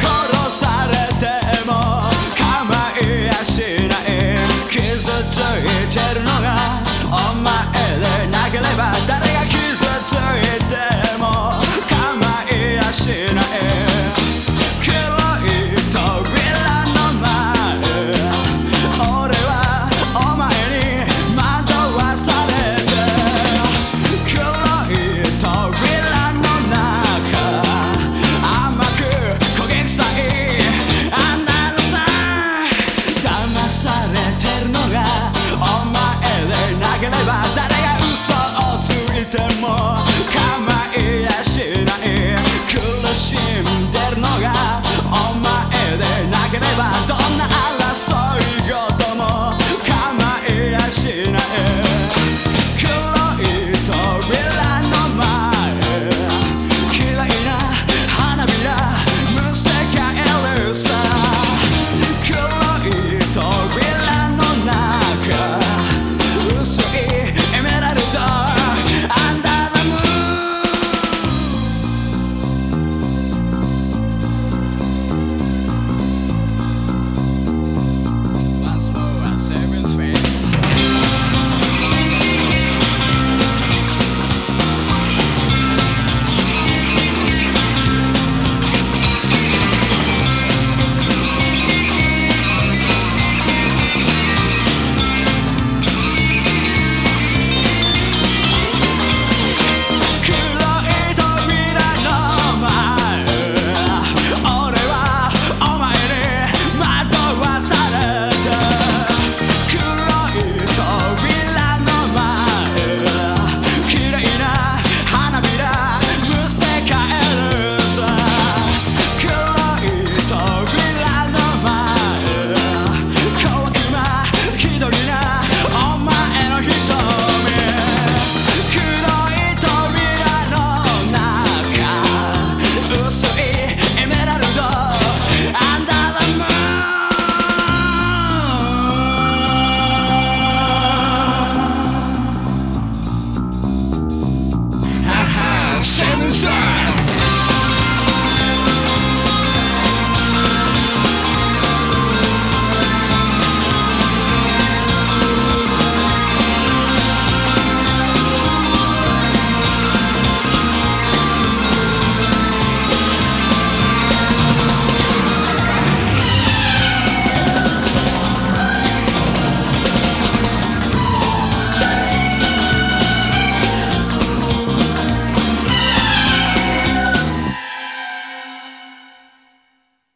殺されても構いやしない。傷ついてるのがければ誰